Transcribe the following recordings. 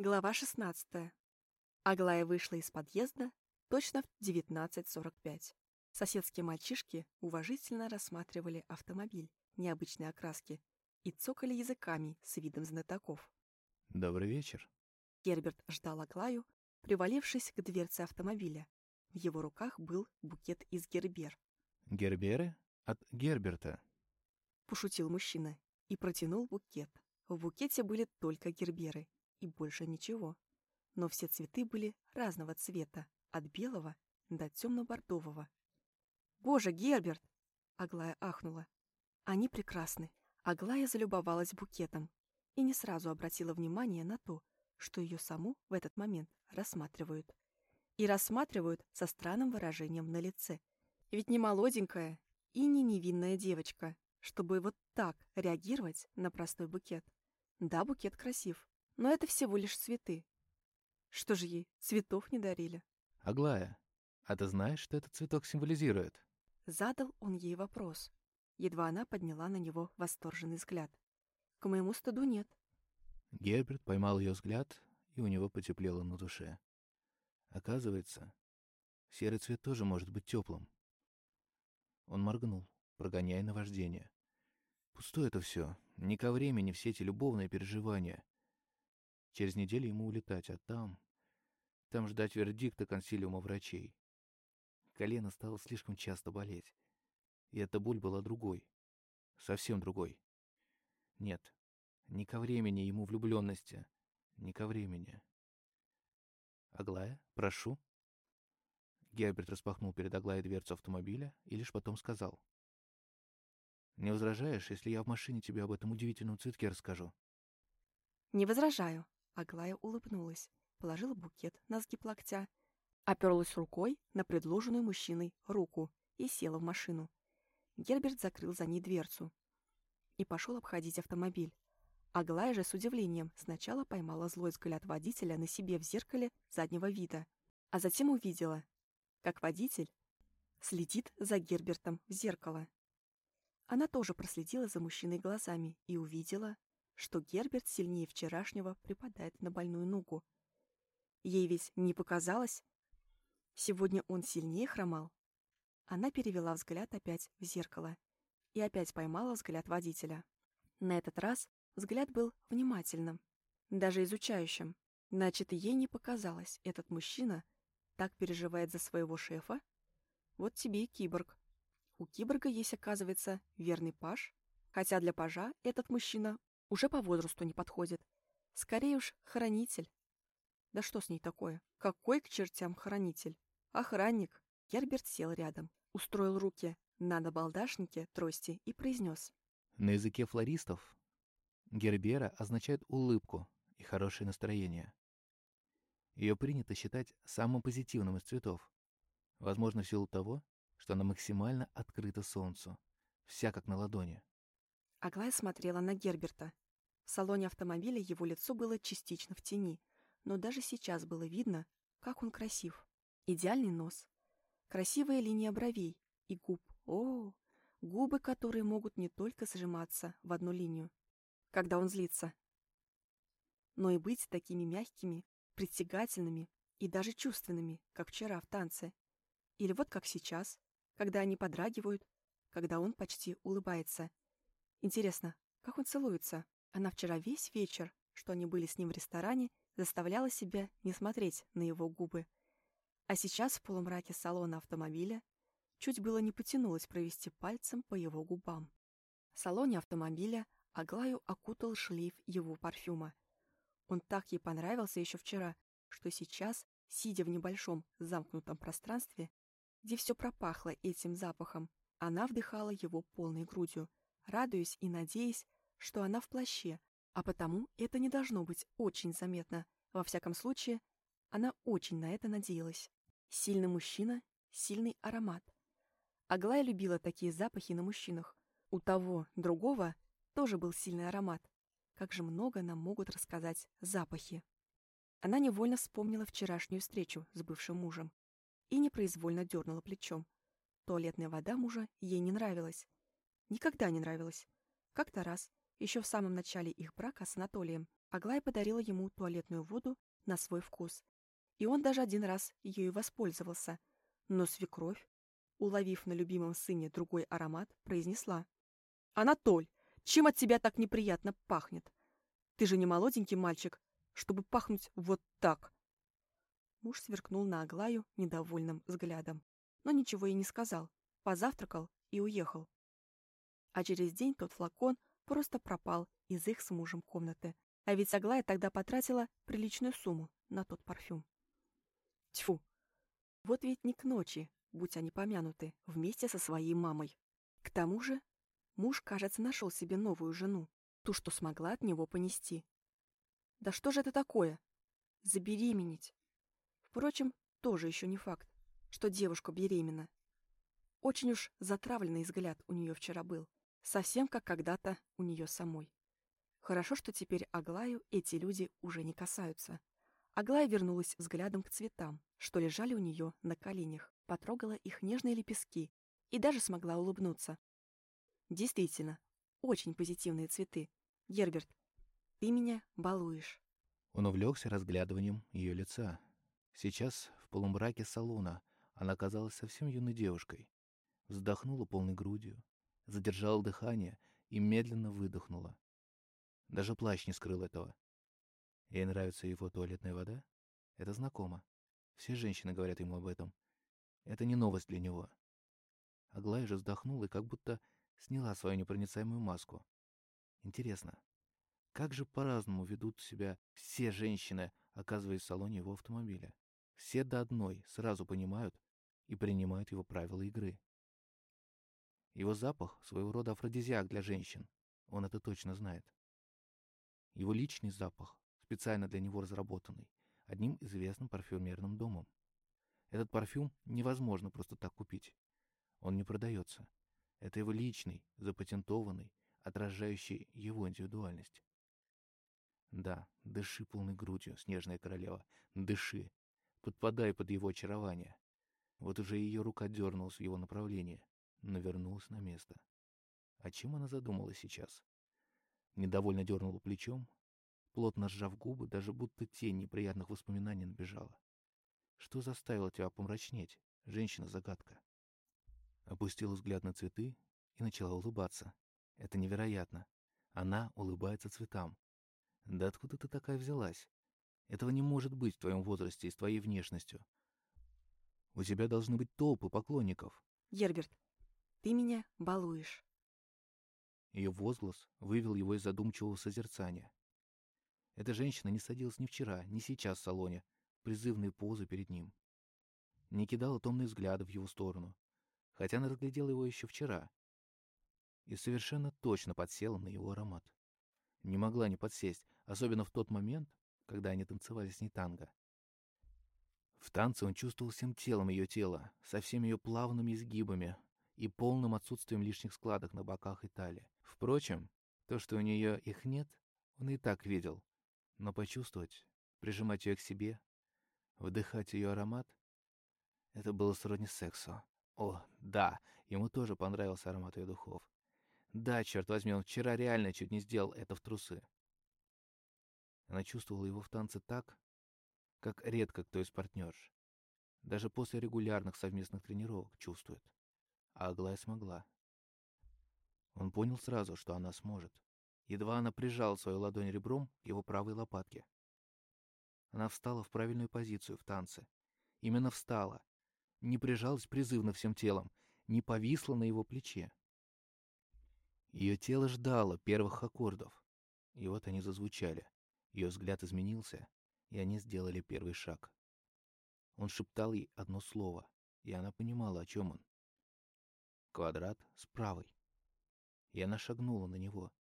Глава 16. Аглая вышла из подъезда точно в 19.45. Соседские мальчишки уважительно рассматривали автомобиль необычной окраски и цокали языками с видом знатоков. Добрый вечер. Герберт ждал Аглаю, привалившись к дверце автомобиля. В его руках был букет из гербер. Герберы? От Герберта. Пошутил мужчина и протянул букет. В букете были только герберы и больше ничего. Но все цветы были разного цвета, от белого до темно-бордового. «Боже, Герберт!» — Аглая ахнула. «Они прекрасны». Аглая залюбовалась букетом и не сразу обратила внимание на то, что ее саму в этот момент рассматривают. И рассматривают со странным выражением на лице. Ведь не молоденькая и не невинная девочка, чтобы вот так реагировать на простой букет. Да, букет красив, но это всего лишь цветы. Что же ей, цветов не дарили? Аглая, а ты знаешь, что этот цветок символизирует? Задал он ей вопрос. Едва она подняла на него восторженный взгляд. К моему стыду нет. Герберт поймал ее взгляд, и у него потеплело на душе. Оказывается, серый цвет тоже может быть теплым. Он моргнул, прогоняя наваждение. Пустое это все. Ни ко времени все эти любовные переживания. Через неделю ему улетать, а там... Там ждать вердикта консилиума врачей. Колено стало слишком часто болеть. И эта боль была другой. Совсем другой. Нет, не ко времени ему влюбленности. Не ко времени. «Аглая, прошу». Герберт распахнул перед Аглаей дверцу автомобиля и лишь потом сказал. «Не возражаешь, если я в машине тебе об этом удивительном цветке расскажу?» «Не возражаю», Аглая улыбнулась, положила букет на сгиб локтя, оперлась рукой на предложенную мужчиной руку и села в машину. Герберт закрыл за ней дверцу и пошел обходить автомобиль. Аглая же с удивлением сначала поймала злой взгляд водителя на себе в зеркале заднего вида, а затем увидела, как водитель следит за Гербертом в зеркало. Она тоже проследила за мужчиной глазами и увидела, что Герберт сильнее вчерашнего припадает на больную ногу. Ей ведь не показалось. Сегодня он сильнее хромал. Она перевела взгляд опять в зеркало и опять поймала взгляд водителя. На этот раз взгляд был внимательным, даже изучающим. Значит, ей не показалось, этот мужчина так переживает за своего шефа. Вот тебе и киборг. У киборга есть, оказывается, верный паж, хотя для пажа этот мужчина уже по возрасту не подходит. Скорее уж, хранитель. Да что с ней такое? Какой к чертям хранитель? Охранник. Герберт сел рядом, устроил руки на набалдашнике трости и произнес. На языке флористов гербера означает улыбку и хорошее настроение. Ее принято считать самым позитивным из цветов. Возможно, в силу того, что она максимально открыта солнцу, вся как на ладони. Аглая смотрела на Герберта. В салоне автомобиля его лицо было частично в тени, но даже сейчас было видно, как он красив. Идеальный нос, красивая линия бровей и губ. О, губы, которые могут не только сжиматься в одну линию, когда он злится, но и быть такими мягкими, притягательными и даже чувственными, как вчера в танце. Или вот как сейчас, когда они подрагивают, когда он почти улыбается – Интересно, как он целуется? Она вчера весь вечер, что они были с ним в ресторане, заставляла себя не смотреть на его губы. А сейчас в полумраке салона автомобиля чуть было не потянулась провести пальцем по его губам. В салоне автомобиля Аглаю окутал шлейф его парфюма. Он так ей понравился еще вчера, что сейчас, сидя в небольшом замкнутом пространстве, где все пропахло этим запахом, она вдыхала его полной грудью, радуясь и надеясь, что она в плаще, а потому это не должно быть очень заметно. Во всяком случае, она очень на это надеялась. Сильный мужчина, сильный аромат. Аглая любила такие запахи на мужчинах. У того, другого, тоже был сильный аромат. Как же много нам могут рассказать запахи. Она невольно вспомнила вчерашнюю встречу с бывшим мужем и непроизвольно дернула плечом. Туалетная вода мужа ей не нравилась. Никогда не нравилось. Как-то раз, еще в самом начале их брака с Анатолием, Аглая подарила ему туалетную воду на свой вкус, и он даже один раз ею воспользовался. Но свекровь, уловив на любимом сыне другой аромат, произнесла. «Анатоль, чем от тебя так неприятно пахнет? Ты же не молоденький мальчик, чтобы пахнуть вот так!» Муж сверкнул на Аглаю недовольным взглядом, но ничего ей не сказал, позавтракал и уехал. А через день тот флакон просто пропал из их с мужем комнаты. А ведь Аглая тогда потратила приличную сумму на тот парфюм. Тьфу! Вот ведь не к ночи, будь они помянуты, вместе со своей мамой. К тому же муж, кажется, нашел себе новую жену, ту, что смогла от него понести. Да что же это такое? Забеременеть. Впрочем, тоже еще не факт, что девушка беременна. Очень уж затравленный взгляд у нее вчера был, совсем как когда-то у нее самой. Хорошо, что теперь Аглаю эти люди уже не касаются. Аглая вернулась взглядом к цветам, что лежали у нее на коленях, потрогала их нежные лепестки и даже смогла улыбнуться. Действительно, очень позитивные цветы. Герберт, ты меня балуешь. Он увлекся разглядыванием ее лица, Сейчас, в полумраке салона, она казалась совсем юной девушкой. Вздохнула полной грудью, задержала дыхание и медленно выдохнула. Даже плащ не скрыл этого. Ей нравится его туалетная вода? Это знакомо. Все женщины говорят ему об этом. Это не новость для него. Аглая же вздохнула и как будто сняла свою непроницаемую маску. Интересно, как же по-разному ведут себя все женщины, оказываясь в салоне его автомобиля? Все до одной сразу понимают и принимают его правила игры. Его запах — своего рода афродизиак для женщин. Он это точно знает. Его личный запах, специально для него разработанный, одним известным парфюмерным домом. Этот парфюм невозможно просто так купить. Он не продается. Это его личный, запатентованный, отражающий его индивидуальность. Да, дыши полной грудью, снежная королева, дыши подпадая под его очарование. Вот уже ее рука дернулась в его направлении, но вернулась на место. О чем она задумалась сейчас? Недовольно дернула плечом, плотно сжав губы, даже будто тень неприятных воспоминаний набежала. Что заставило тебя помрачнеть, женщина-загадка? Опустила взгляд на цветы и начала улыбаться. Это невероятно. Она улыбается цветам. Да откуда ты такая взялась? Этого не может быть в твоем возрасте и с твоей внешностью. У тебя должны быть толпы поклонников. Герберт, ты меня балуешь. Ее возглас вывел его из задумчивого созерцания. Эта женщина не садилась ни вчера, ни сейчас в салоне, призывные позы перед ним. Не кидала томные взгляды в его сторону, хотя она разглядела его еще вчера. И совершенно точно подсела на его аромат. Не могла не подсесть, особенно в тот момент, когда они танцевали с ней танго. В танце он чувствовал всем телом ее тела, со всеми ее плавными изгибами и полным отсутствием лишних складок на боках и талии. Впрочем, то, что у нее их нет, он и так видел. Но почувствовать, прижимать ее к себе, вдыхать ее аромат — это было сродни сексу. О, да, ему тоже понравился аромат ее духов. Да, черт возьми, он вчера реально чуть не сделал это в трусы. Она чувствовала его в танце так, как редко кто из партнерш. Даже после регулярных совместных тренировок чувствует. А Аглая смогла. Он понял сразу, что она сможет. Едва она прижала свою ладонь ребром к его правой лопатке. Она встала в правильную позицию в танце. Именно встала. Не прижалась призывно всем телом, не повисла на его плече. Ее тело ждало первых аккордов. И вот они зазвучали. Ее взгляд изменился, и они сделали первый шаг. Он шептал ей одно слово, и она понимала, о чем он. Квадрат с правой. И она шагнула на него,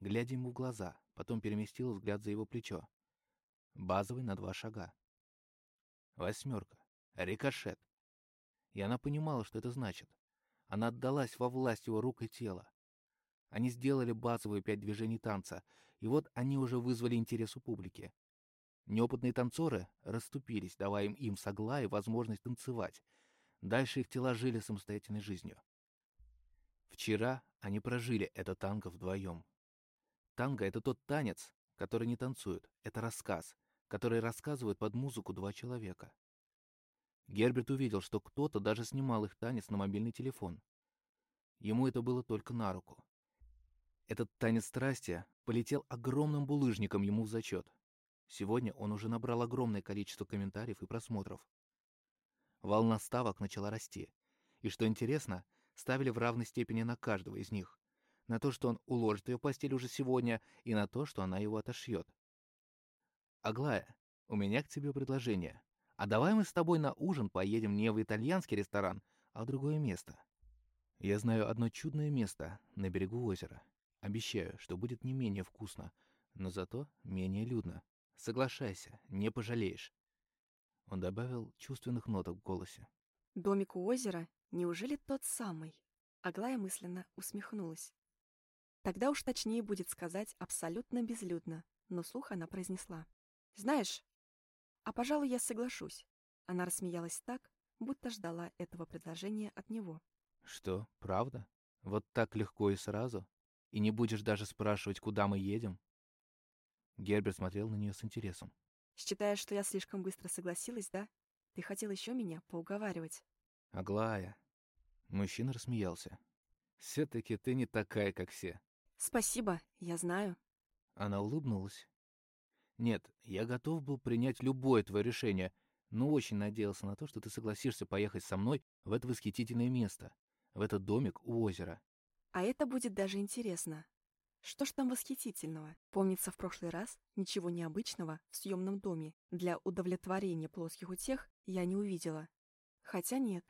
глядя ему в глаза, потом переместила взгляд за его плечо. Базовый на два шага. Восьмерка. Рикошет. И она понимала, что это значит. Она отдалась во власть его рук и тела. Они сделали базовые пять движений танца, и вот они уже вызвали интерес у публики. Неопытные танцоры расступились, давая им, им с Аглаей возможность танцевать. Дальше их тела жили самостоятельной жизнью. Вчера они прожили это танго вдвоем. Танго — это тот танец, который не танцует. Это рассказ, который рассказывают под музыку два человека. Герберт увидел, что кто-то даже снимал их танец на мобильный телефон. Ему это было только на руку. Этот танец страсти полетел огромным булыжником ему в зачет. Сегодня он уже набрал огромное количество комментариев и просмотров. Волна ставок начала расти. И что интересно, ставили в равной степени на каждого из них. На то, что он уложит ее постель уже сегодня, и на то, что она его отошьет. «Аглая, у меня к тебе предложение. А давай мы с тобой на ужин поедем не в итальянский ресторан, а в другое место. Я знаю одно чудное место на берегу озера. Обещаю, что будет не менее вкусно, но зато менее людно. Соглашайся, не пожалеешь». Он добавил чувственных ноток в голосе. «Домик у озера? Неужели тот самый?» Аглая мысленно усмехнулась. Тогда уж точнее будет сказать абсолютно безлюдно, но слух она произнесла. «Знаешь, а, пожалуй, я соглашусь». Она рассмеялась так, будто ждала этого предложения от него. «Что, правда? Вот так легко и сразу? И не будешь даже спрашивать, куда мы едем?» Герберт смотрел на нее с интересом. «Считаешь, что я слишком быстро согласилась, да? Ты хотел еще меня поуговаривать?» «Аглая». Мужчина рассмеялся. «Все-таки ты не такая, как все». «Спасибо, я знаю». Она улыбнулась. «Нет, я готов был принять любое твое решение, но очень надеялся на то, что ты согласишься поехать со мной в это восхитительное место, в этот домик у озера». «А это будет даже интересно. Что ж там восхитительного? Помнится, в прошлый раз ничего необычного в съемном доме для удовлетворения плоских утех я не увидела. Хотя нет.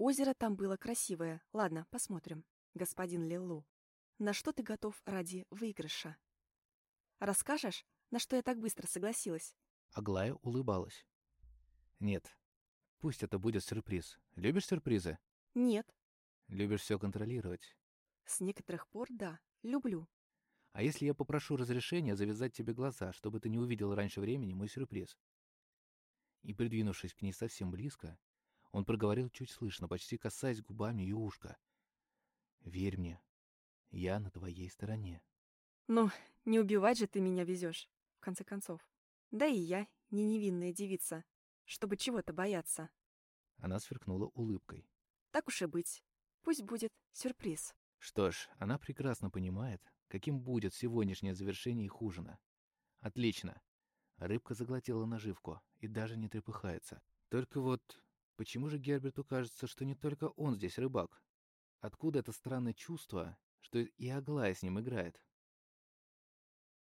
Озеро там было красивое. Ладно, посмотрим. Господин Лилу, на что ты готов ради выигрыша? Расскажешь, на что я так быстро согласилась?» Аглая улыбалась. «Нет, пусть это будет сюрприз. Любишь сюрпризы?» «Нет». «Любишь все контролировать?» «С некоторых пор, да. Люблю. А если я попрошу разрешения завязать тебе глаза, чтобы ты не увидел раньше времени мой сюрприз? И, придвинувшись к ней совсем близко, он проговорил чуть слышно, почти касаясь губами ее ушка. «Верь мне, я на твоей стороне». «Ну, не убивать же ты меня везешь, в конце концов. Да и я не невинная девица, чтобы чего-то бояться». Она сверкнула улыбкой. «Так уж и быть. Пусть будет сюрприз». Что ж, она прекрасно понимает, каким будет сегодняшнее завершение их ужина. Отлично. Рыбка заглотила наживку и даже не трепыхается. Только вот, почему же Герберту кажется, что не только он здесь рыбак? Откуда это странное чувство, что и Аглая с ним играет?